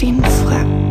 den Frack.